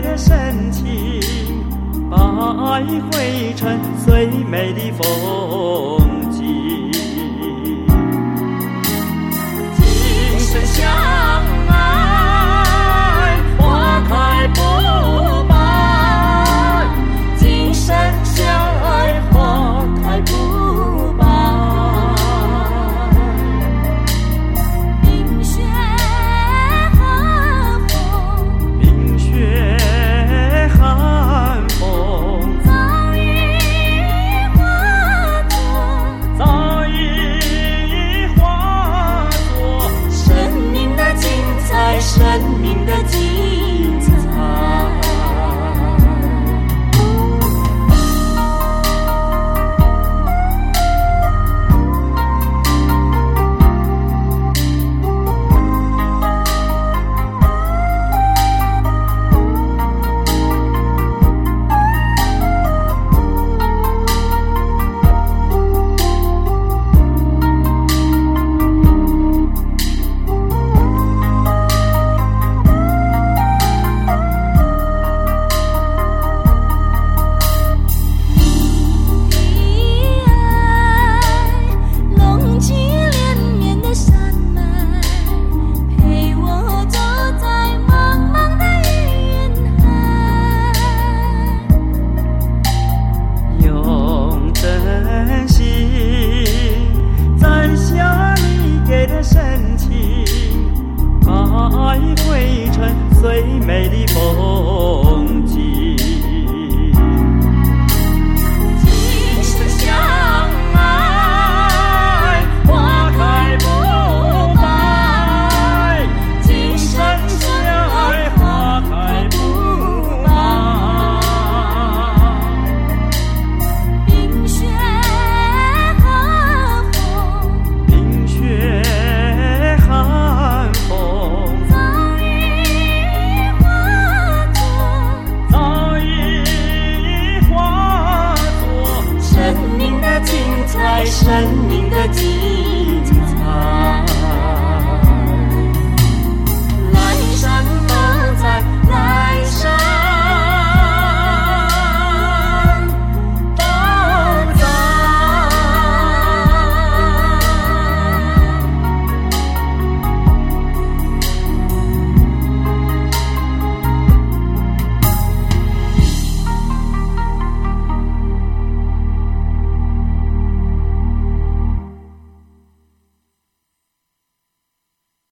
的深情把爱绘成最美的风景。在生命的尽。